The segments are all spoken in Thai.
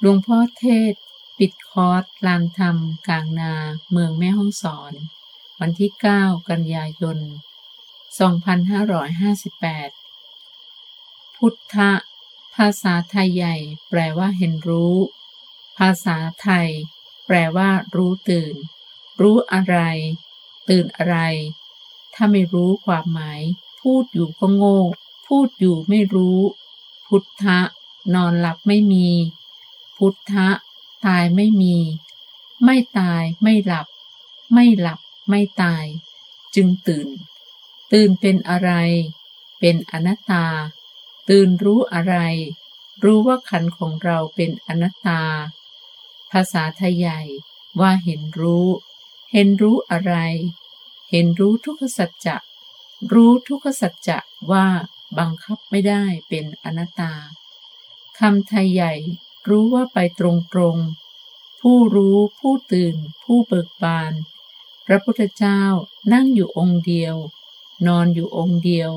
หลวงพ่อเทศ ปิดคอร์สลานธรรม กลางนา เมืองแม่ฮ่องสอน วันที่ 9 กันยายน 2558 พุทธะ ภาษาไทยใหญ่ แปลว่าเห็นรู้ ภาษาไทย แปลว่า รู้ตื่น รู้อะไร ตื่นอะไร ถ้าไม่รู้ความหมาย พูดอยู่ก็โง่ พูดอยู่ไม่รู้ พุทธะ นอนหลับไม่มี พุทธะ ตายไม่มี ไม่ตายไม่หลับ ไม่หลับไม่ตาย จึงตื่น ตื่นเป็นอะไร เป็นอนัตตา ตื่นรู้อะไร รู้ว่าขันธ์ของเราเป็นอนัตตา ภาษาไทยใหญ่ว่าเห็นรู้ เห็นรู้อะไร เห็นรู้ทุกขสัจจะ รู้ทุกขสัจจะว่าบังคับไม่ได้เป็นอนัตตาคำไทยใหญ่ รู้ว่าไปตรงๆ ผู้รู้ผู้ตื่น ผู้เบิกบาน พระพุทธเจ้านั่งอยู่องค์เดียว นอนอยู่องค์เดียว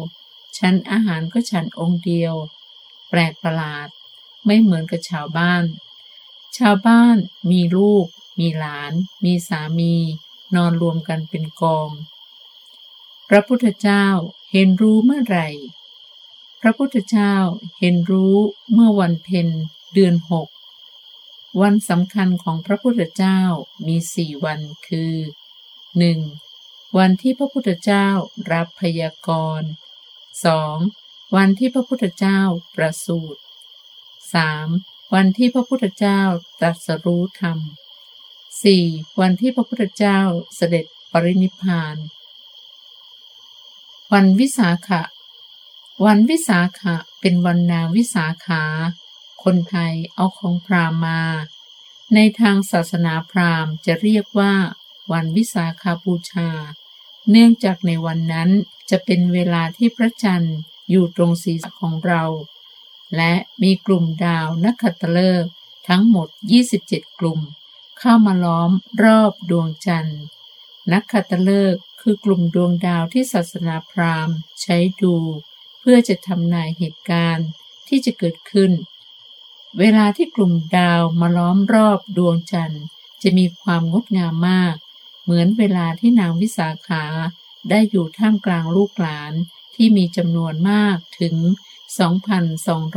ฉันอาหารก็ฉันองค์เดียว แปลกประหลาด ไม่เหมือนกับชาวบ้าน ชาวบ้านมีลูก มีหลาน มีสามี นอนรวมกันเป็นกอง พระพุทธเจ้าเห็นรู้เมื่อไหร่ พระพุทธเจ้าเห็นรู้เมื่อวันเพ็ญ เดือนหกวันสำคัญของพระพุทธเจ้ามีสี่วันคือ 1. วันที่พระพุทธเจ้ารับพยากรณ์ 2. วันที่พระพุทธเจ้าประสูติ 3. วันที่พระพุทธเจ้าตรัสรู้ธรรม 4. วันที่พระพุทธเจ้าเสด็จปรินิพาน วันวิสาขะ วันวิสาขะเป็นวันนาวิสาขา คนไทยเอาของพราหมณ์มา ในทางศาสนาพราหมณ์จะเรียกว่าวันวิสาขาบูชา เนื่องจากในวันนั้นจะเป็นเวลาที่พระจันทร์อยู่ตรงศีรษะของเรา และมีกลุ่มดาวนักขัตฤกษ์ทั้งหมด 27 กลุ่ม เข้ามาล้อมรอบดวงจันทร์ นักขัตฤกษ์คือกลุ่มดวงดาวที่ศาสนาพราหมณ์ใช้ดู เพื่อจะทำนายเหตุการณ์ที่จะเกิดขึ้น เวลาที่กลุ่มดาวมาล้อมรอบดวงจันทร์ จะมีความงดงามมาก เหมือนเวลาที่นางวิสาขาได้อยู่ท่ามกลางลูกหลานที่มีจำนวนมากถึง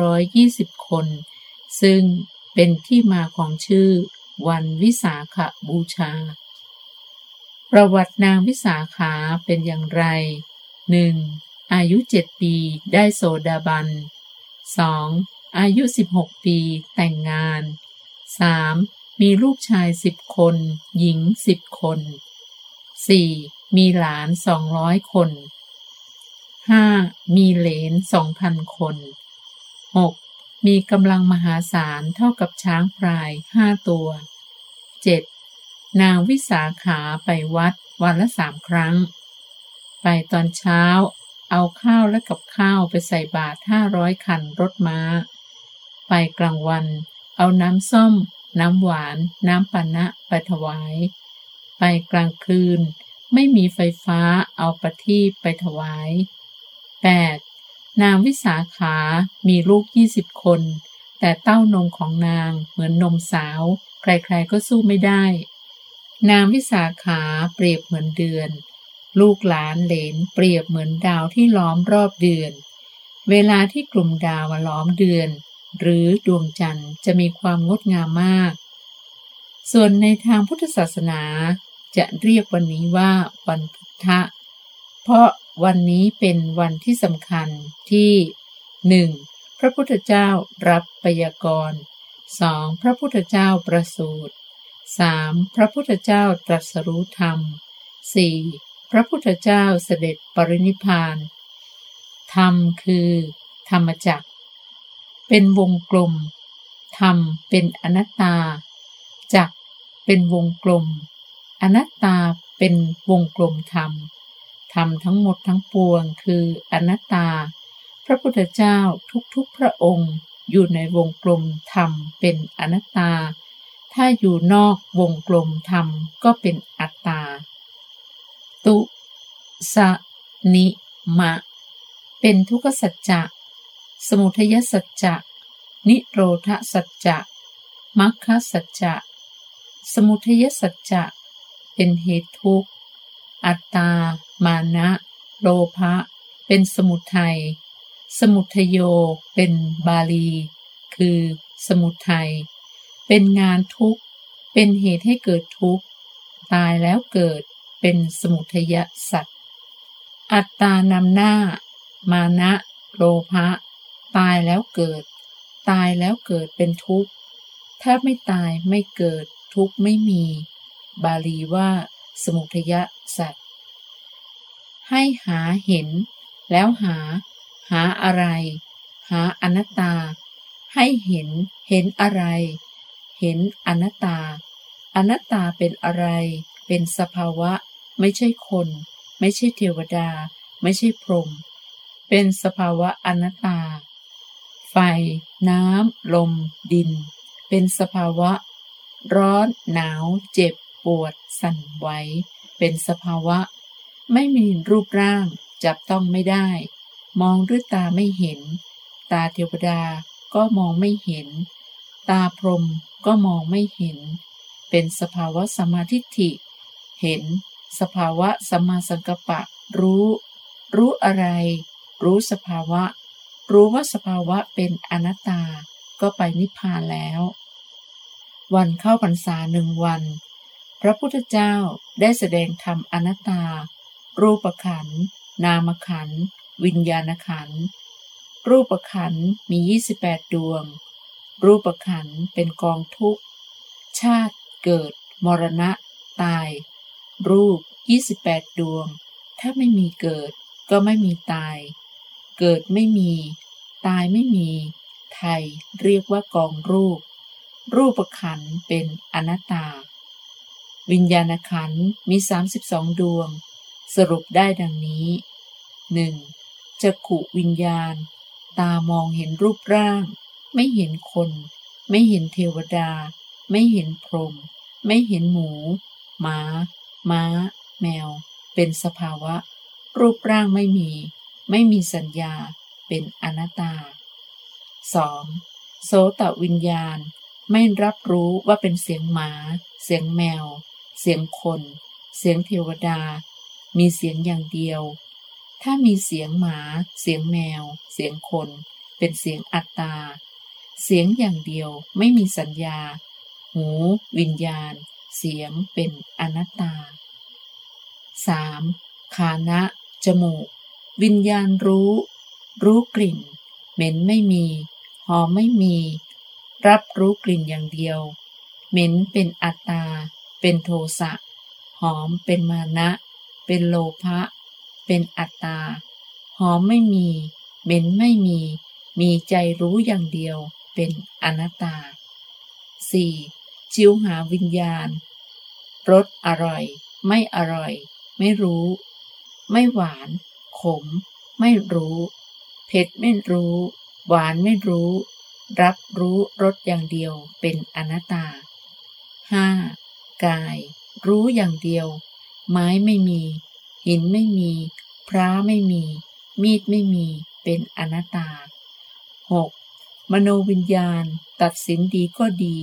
2,220 คน ซึ่งเป็นที่มาของชื่อวันวิสาขบูชา ประวัตินางวิสาขาเป็นอย่างไร 1. อายุเจ็ดปีได้โสดาบัน 2. อายุ 16 ปีแต่งงาน 3. มีลูกชายสิบคน หญิงสิบคน 4. มีหลานสองร้อยคน 5. มีเหลนสองพันคน 6. มีกำลังมหาศาลเท่ากับช้างพลายห้าตัว 7. นางวิสาขาไปวัดวันละสามครั้ง ไปตอนเช้าเอาข้าวและกับข้าวไปใส่บาตรห้าร้อยคันรถม้า ไปกลางวัน เอาน้ำส้ม น้ำหวาน น้ำปานะไปถวาย ไปกลางคืน ไม่มีไฟฟ้าเอาประทีปไปถวาย 8. นางวิสาขา มีลูกยี่สิบคน แต่เต้านมของนางเหมือนนมสาว ใครๆก็สู้ไม่ได้ นางวิสาขาเปรียบเหมือนเดือน ลูกหลานเหลนเปรียบเหมือนดาวที่ล้อมรอบเดือน เวลาที่กลุ่มดาวมาล้อมเดือน หรือดวงจันทร์จะมีความงดงามมาก ส่วนในทางพุทธศาสนาจะเรียกวันนี้ว่าวันพุทธะ เพราะวันนี้เป็นวันที่สำคัญที่ 1. พระพุทธเจ้ารับปยากร 2. พระพุทธเจ้าประสูติ 3. พระพุทธเจ้าตรัสรู้ธรรม 4. พระพุทธเจ้าเสด็จปรินิพพาน ธรรมคือ ธรรมจักร เป็นวงกลม ธรรมเป็นอนัตตา จักเป็นวงกลม อนัตตาเป็นวงกลมธรรม ธรรมทั้งหมดทั้งปวงคืออนัตตา พระพุทธเจ้าทุกๆพระองค์อยู่ในวงกลมธรรมเป็นอนัตตา ถ้าอยู่นอกวงกลมธรรมก็เป็นอัตตา ตุ สนิมะ เป็นทุกขสัจจะ สมุทัยสัจจะ นิโรธสัจจะมัคคสัจจะ สมุทัยสัจจะ เป็นเหตุทุกข์ อัตตา มานะ โลภะ เป็นสมุทัย สมุทโย เป็นบาลี คือสมุทัย เป็นงานทุกข์ เป็นเหตุให้เกิดทุกข์ ตายแล้วเกิด เป็นสมุทยสัตว์อัตตานำหน้า มานะ โลภะ ตายแล้วเกิด ตายแล้วเกิดเป็นทุกข์ ถ้าไม่ตายไม่เกิดทุกข์ไม่มี บาลีว่า สมุทยสัตว์ ให้หาเห็น แล้วหา หาอะไร หาอนัตตา ให้เห็น เห็นอะไร เห็นอนัตตา อนัตตาเป็นอะไร เป็นสภาวะ ไม่ใช่คน ไม่ใช่เทวดา ไม่ใช่พรหมเป็นสภาวะอนัตตา ไฟ น้ำ ลม ดิน เป็นสภาวะ ร้อน หนาว เจ็บ ปวด สั่นไหว เป็นสภาวะ ไม่มีรูปร่าง จับต้องไม่ได้ มองด้วยตาไม่เห็น ตาเทวดาก็มองไม่เห็น ตาพรหมก็มองไม่เห็น เป็นสภาวะสมาธิฐิเห็น สภาวะสมาสังกปะ รู้ รู้อะไร รู้สภาวะ รู้ว่าสภาวะเป็นอนัตตา ก็ไปนิพพานแล้ว วันเข้าพรรษาหนึ่งวัน พระพุทธเจ้าได้แสดงธรรมอนัตตา รูปขันธ์นามขันธ์วิญญาณขันธ์รูปขันธ์มี 28 ดวง รูปขันธ์เป็นกองทุกข์ ชาติเกิด มรณะ ตาย รูป 28 ดวง ถ้าไม่มีเกิดก็ไม่มีตาย เกิดไม่มี ตายไม่มี ไทยเรียกว่ากองรูป รูปขันเป็นอนัตตา วิญญาณขันมี 32 ดวง สรุปได้ดังนี้ 1. จักขุวิญญาณ ตามองเห็นรูปร่าง ไม่เห็นคน ไม่เห็นเทวดา ไม่เห็นพรหมไม่เห็นหมู หมา ม้า แมว เป็นสภาวะ รูปร่างไม่มี ไม่มีสัญญาเป็นอนัตตา 2. โสตวิญญาณ ไม่รับรู้ว่าเป็นเสียงหมา เสียงแมว เสียงคน เสียงเทวดา มีเสียงอย่างเดียว ถ้ามีเสียงหมา เสียงแมว เสียงคน เป็นเสียงอัตตา เสียงอย่างเดียวไม่มีสัญญา หู วิญญาณ เสียงเป็นอนัตตา 3. ขานะ จมูก วิญญาณรู้ รู้กลิ่น เหม็นไม่มี หอมไม่มี รับรู้กลิ่นอย่างเดียว เหม็นเป็นอัตตา เป็นโทสะ หอมเป็นมานะ เป็นโลภะ เป็นอัตตา หอมไม่มี เหม็นไม่มี มีใจรู้อย่างเดียว เป็นอนัตตา 4. ชิวหาวิญญาณ รสอร่อย ไม่อร่อย ไม่รู้ ไม่หวาน ม ไม่รู้ เผ็ดไม่รู้ หวานไม่รู้ รับรู้รสอย่างเดียวเป็นอนัตตา 5. กาย รู้อย่างเดียว ไม้ไม่มี หินไม่มี พระไม่มี มีดไม่มี เป็นอนัตตา 6. มโนวิญญาณ ตัดสินดีก็ดี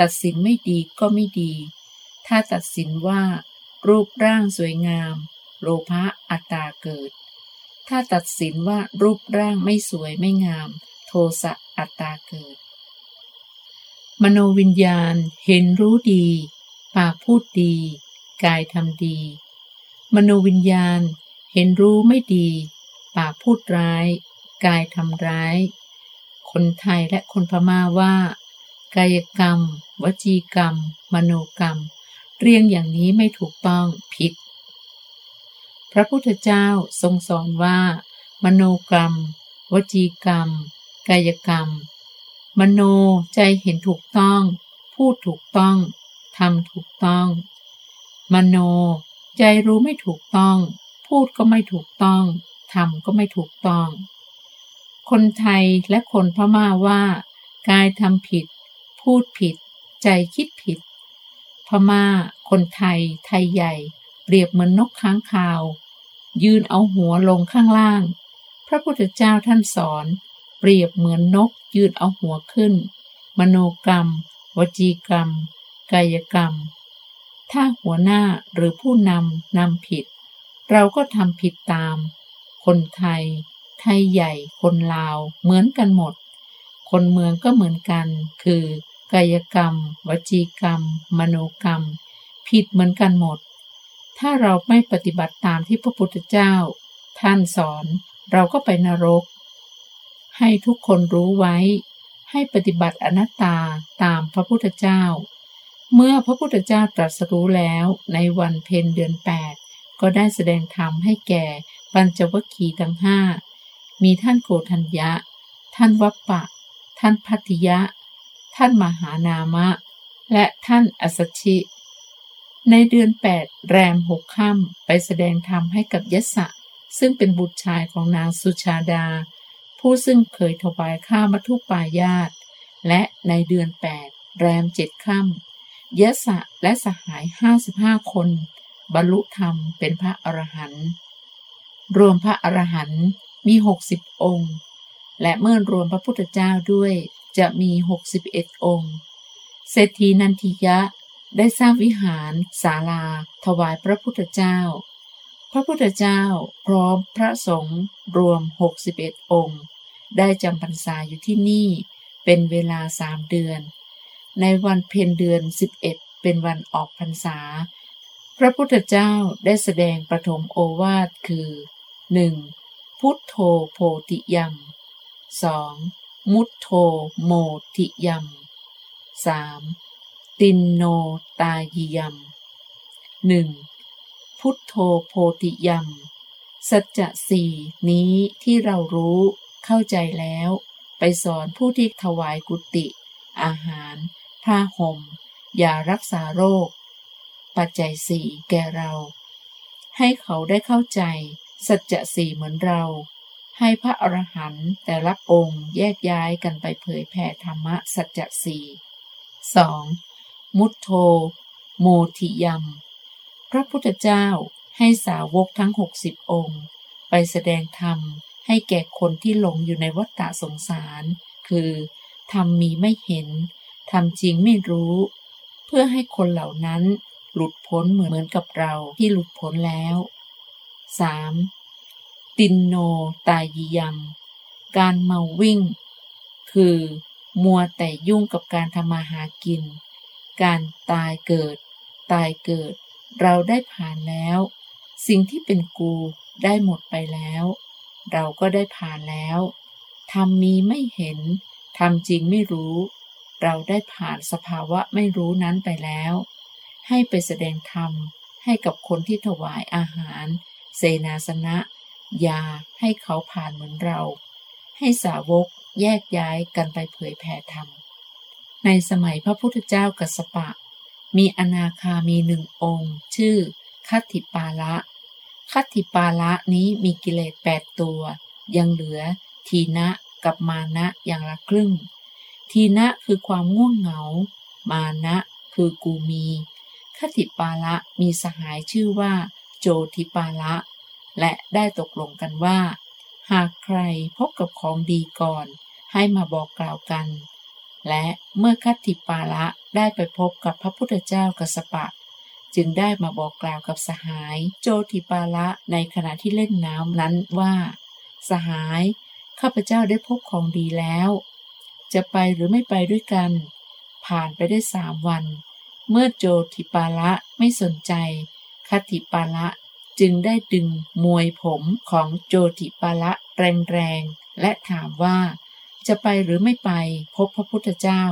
ตัดสินไม่ดีก็ไม่ดี ถ้าตัดสินว่า รูปร่างสวยงาม โลภะอัตตาเกิด ถ้าตัดสินว่ารูปร่างไม่สวยไม่งาม โทสะอัตตาเกิด มโนวิญญาณเห็นรู้ดี ปากพูดดี กายทำดี มโนวิญญาณเห็นรู้ไม่ดี ปากพูดร้าย กายทำร้าย คนไทยและคนพม่าว่า กายกรรม วจีกรรม มโนกรรม เรียงอย่างนี้ไม่ถูกต้องผิด พระพุทธเจ้าทรงสอนว่า มโนกรรม วจีกรรม กายกรรม มโนใจเห็นถูกต้อง พูดถูกต้องทำถูกต้อง มโน ใจรู้ไม่ถูกต้อง พูดก็ไม่ถูกต้องทำก็ไม่ถูกต้อง คนไทยและคนพม่าว่า กายทำผิด พูดผิด ใจคิดผิด พม่า คนไทย ไทยใหญ่ เปรียบเหมือนนกค้างคาว ยืนเอาหัวลงข้างล่าง พระพุทธเจ้าท่านสอน เปรียบเหมือนนกยืนเอาหัวขึ้น มโนกรรม วจีกรรม กายกรรม ถ้าหัวหน้าหรือผู้นำนำผิด เราก็ทำผิดตาม คนไทย ไทยใหญ่ คนลาว เหมือนกันหมด คนเมืองก็เหมือนกัน คือกายกรรม วจีกรรม มโนกรรม ผิดเหมือนกันหมด ถ้าเราไม่ปฏิบัติตามที่พระพุทธเจ้า ท่านสอนเราก็ไปนรก ให้ทุกคนรู้ไว้ ให้ปฏิบัติอนัตตาตามพระพุทธเจ้า เมื่อพระพุทธเจ้าตรัสรู้แล้วในวันเพ็ญเดือนแปดก็ได้แสดงธรรมให้แก่ปัญจวัคคีย์ทั้งห้ามีท่านโกธัญญะ ท่านวัปปะ ท่านพัทธิยะ ท่านมหานามะ และท่านอสชิ ในเดือนแปดแรมหกค่ำไปแสดงธรรมให้กับยศะซึ่งเป็นบุตรชายของนางสุชาดา ผู้ซึ่งเคยถวายข้ามัทุปายาต และในเดือนแปดแรมเจ็ดค่ำยศะและสหายห้าสิบห้าคน บรรลุธรรมเป็นพระอรหันต์รวมพระอรหันต์มีหกสิบองค์ และเมื่อรวมพระพุทธเจ้าด้วยจะมีหกสิบเอ็ดองค์ เศรษฐีนันทิยะ ได้สร้างวิหารศาลา ถวายพระพุทธเจ้า พระพุทธเจ้าพร้อมพระสงฆ์รวมหกสิบเอ็ดองค์ ได้จำพรรษาอยู่ที่นี่ เป็นเวลาสามเดือน ในวันเพ็ญเดือนสิบเอ็ดเป็นวันออกพรรษา พระพุทธเจ้าได้แสดงประถมโอวาทคือ 1. พุทโธโพธิยัม 2. มุตโธโมทิยัม 3. ตินโนตายิยัม 1. พุทโธโพธิยัมสัจจะสี่นี้ที่เรารู้เข้าใจแล้ว ไปสอนผู้ที่ถวายกุฏิอาหาร ผ้าห่มยารักษาโรค ปัจจัยสี่แก่เรา ให้เขาได้เข้าใจ สัจจะสี่เหมือนเรา ให้พระอรหันต์แต่ละองค์แยกย้ายกันไปเผยแผ่ธรรมะสัจจะสี่สอง มุตโธ โมทิยัม พระพุทธเจ้าให้สาวกทั้งหกสิบองค์ ไปแสดงธรรมให้แก่คนที่หลงอยู่ในวัฏฏะสงสาร คือธรรมมีไม่เห็นธรรมจริงไม่รู้ เพื่อให้คนเหล่านั้นหลุดพ้นเหมือนกับเราที่หลุดพ้นแล้ว 3. ตินโนตายิยัม การเมาวิ่ง คือ มัวแต่ยุ่งกับการทำมาหากิน การตายเกิด ตายเกิด เราได้ผ่านแล้ว สิ่งที่เป็นกูได้หมดไปแล้ว เราก็ได้ผ่านแล้วทำมีไม่เห็นทำจริงไม่รู้ เราได้ผ่านสภาวะไม่รู้นั้นไปแล้ว ให้ไปแสดงธรรมให้กับคนที่ถวายอาหาร เสนาสนะ ยาให้เขาผ่านเหมือนเรา ให้สาวกแยกย้ายกันไปเผยแผ่ธรรม ในสมัยพระพุทธเจ้ากัสปะ มีอนาคามีหนึ่งองค์ ชื่อคัติปาละคัติปาละนี้มีกิเลสแปดตัว ยังเหลือทีนะกับมานะอย่างละครึ่ง ทีนะคือความง่วงเหงา มานะคือกูมีคติปาละมีสหายชื่อว่า โจทิปาละ และได้ตกลงกันว่า หากใครพบกับของดีก่อน ให้มาบอกกล่าวกัน และเมื่อคัตติปาละได้ไปพบกับพระพุทธเจ้ากัสปะ จึงได้มาบอกกล่าวกับสหายโจทิปาละในขณะที่เล่นน้ำนั้นว่า สหาย ข้าพเจ้าได้พบของดีแล้ว จะไปหรือไม่ไปด้วยกัน ผ่านไปได้สามวัน เมื่อโจทิปาละไม่สนใจ คัติปาละจึงได้ดึงมวยผมของโจทิปาละแรงๆและถามว่า จะไปหรือไม่ไปพบพระพุทธเจ้า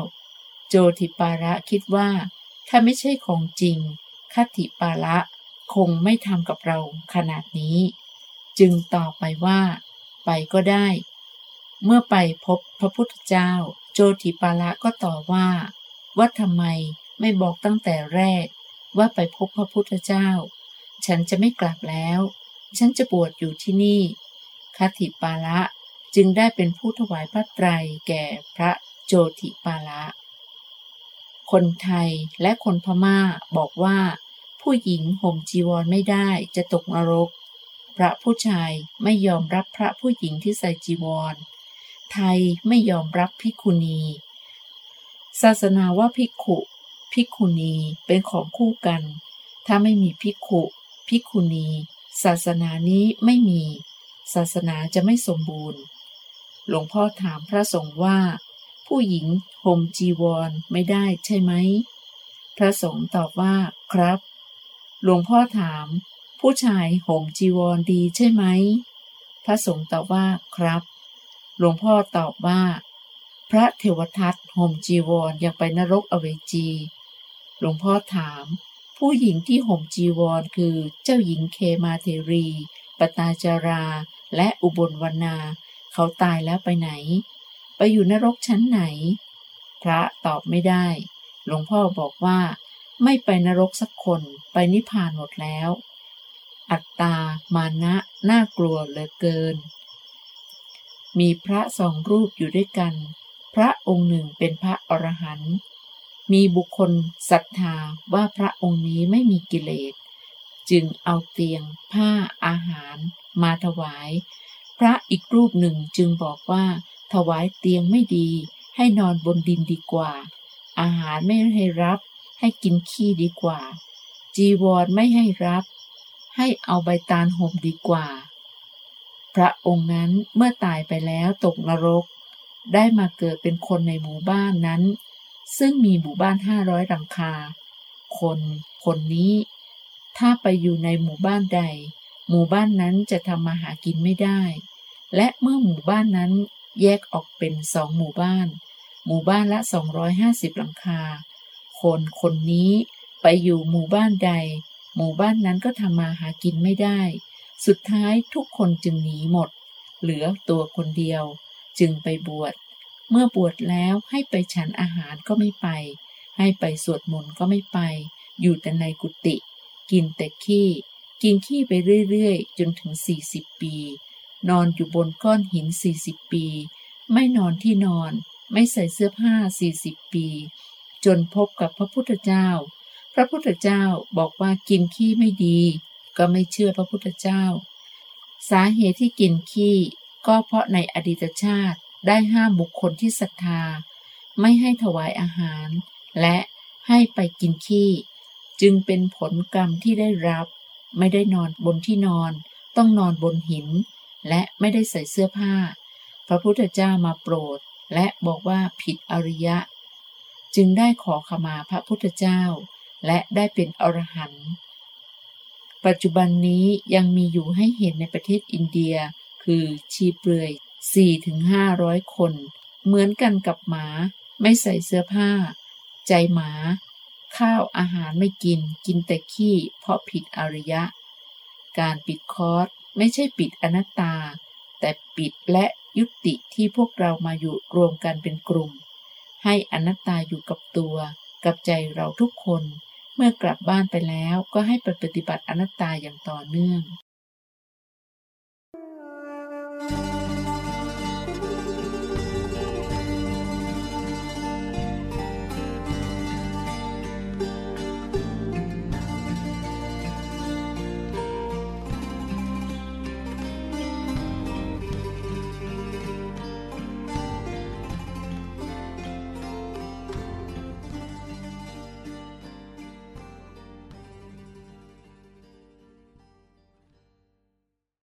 โจทิปาละคิดว่า ถ้าไม่ใช่ของจริงคัติปาละคงไม่ทำกับเราขนาดนี้ จึงตอบไปว่า ไปก็ได้ เมื่อไปพบพระพุทธเจ้า โจติปาละก็ต่อว่า ว่าทำไมไม่บอกตั้งแต่แรก ว่าไปพบพระพุทธเจ้า ฉันจะไม่กลับแล้ว ฉันจะบวชอยู่ที่นี่คติปาละ จึงได้เป็นผู้ถวายพระไตรแก่พระโจติปาละ คนไทยและคนพม่าบอกว่า ผู้หญิงห่มจีวรไม่ได้จะตกนรก พระผู้ชายไม่ยอมรับพระผู้หญิงที่ใส่จีวร ไทยไม่ยอมรับพิคุณี ศาสนาว่าภิกขุภิกขุณีเป็นของคู่กัน ถ้าไม่มีภิกขุภิกขุณี ศาสนานี้ไม่มี ศาสนาจะไม่สมบูรณ์ หลวงพ่อถามพระสงฆ์ว่า ผู้หญิงห่มจีวรไม่ได้ใช่ไหม พระสงฆ์ตอบว่าครับ หลวงพ่อถาม ผู้ชายห่มจีวรดีใช่ไหม พระสงฆ์ตอบว่าครับ หลวงพ่อตอบว่า พระเทวทัตห่มจีวรอยากไปนรกอเวจี หลวงพ่อถาม ผู้หญิงที่ห่มจีวรคือเจ้าหญิงเคมาเทรี ปตาจารา และอุบลวรรณา เขาตายแล้วไปไหน ไปอยู่นรกชั้นไหน พระตอบไม่ได้ หลวงพ่อบอกว่า ไม่ไปนรกสักคนไปนิพพานหมดแล้ว อัตตา มานะ น่ากลัวเหลือเกิน มีพระสองรูปอยู่ด้วยกัน พระองค์หนึ่งเป็นพระอรหันต์มีบุคคลศรัทธาว่าพระองค์นี้ไม่มีกิเลส จึงเอาเตียง ผ้าอาหาร มาถวาย พระอีกรูปหนึ่งจึงบอกว่า ถวายเตียงไม่ดี ให้นอนบนดินดีกว่า อาหารไม่ให้รับ ให้กินขี้ดีกว่า จีวรไม่ให้รับ ให้เอาใบตาลห่มดีกว่า พระองค์นั้นเมื่อตายไปแล้วตกนรก ได้มาเกิดเป็นคนในหมู่บ้านนั้น ซึ่งมีหมู่บ้านห้าร้อยหลังคา คนคนนี้ ถ้าไปอยู่ในหมู่บ้านใด หมู่บ้านนั้นจะทำมาหากินไม่ได้ และเมื่อหมู่บ้านนั้นแยกออกเป็นสองหมู่บ้าน หมู่บ้านละ 250 หลังคา คนคนนี้ไปอยู่หมู่บ้านใด หมู่บ้านนั้นก็ทำมาหากินไม่ได้ สุดท้ายทุกคนจึงหนีหมด เหลือตัวคนเดียว จึงไปบวช เมื่อบวชแล้วให้ไปฉันอาหารก็ไม่ไป ให้ไปสวดมนต์ก็ไม่ไป อยู่แต่ในกุฏิ กินแต่ขี้ กินขี้ไปเรื่อยๆ จนถึง 40 ปี นอนอยู่บนก้อนหิน 40 ปี ไม่นอนที่นอน ไม่ใส่เสื้อผ้า 40 ปี จนพบกับพระพุทธเจ้า พระพุทธเจ้าบอกว่ากินขี้ไม่ดี ก็ไม่เชื่อพระพุทธเจ้า สาเหตุที่กินขี้ก็เพราะในอดีตชาติได้ห้ามบุคคลที่ศรัทธา ไม่ให้ถวายอาหาร และให้ไปกินขี้ จึงเป็นผลกรรมที่ได้รับ ไม่ได้นอนบนที่นอน ต้องนอนบนหิน และไม่ได้ใส่เสื้อผ้า พระพุทธเจ้ามาโปรด และบอกว่าผิดอริยะ จึงได้ขอขมาพระพุทธเจ้า และได้เป็นอรหันต์ปัจจุบันนี้ยังมีอยู่ให้เห็นในประเทศอินเดีย คือชีเปลือย 4-500 คน เหมือนกันกับหมาไม่ใส่เสื้อผ้า ใจหมา ข้าวอาหารไม่กิน กินแต่ขี้ เพราะผิดอริยะ การปิดคอร์ส ไม่ใช่ปิดอนัตตา แต่ปิดและยุติที่พวกเรามาอยู่รวมกันเป็นกลุ่ม ให้อนัตตาอยู่กับตัว กับใจเราทุกคน เมื่อกลับบ้านไปแล้วก็ให้ปฏิบัติอนัตตาอย่างต่อเนื่อง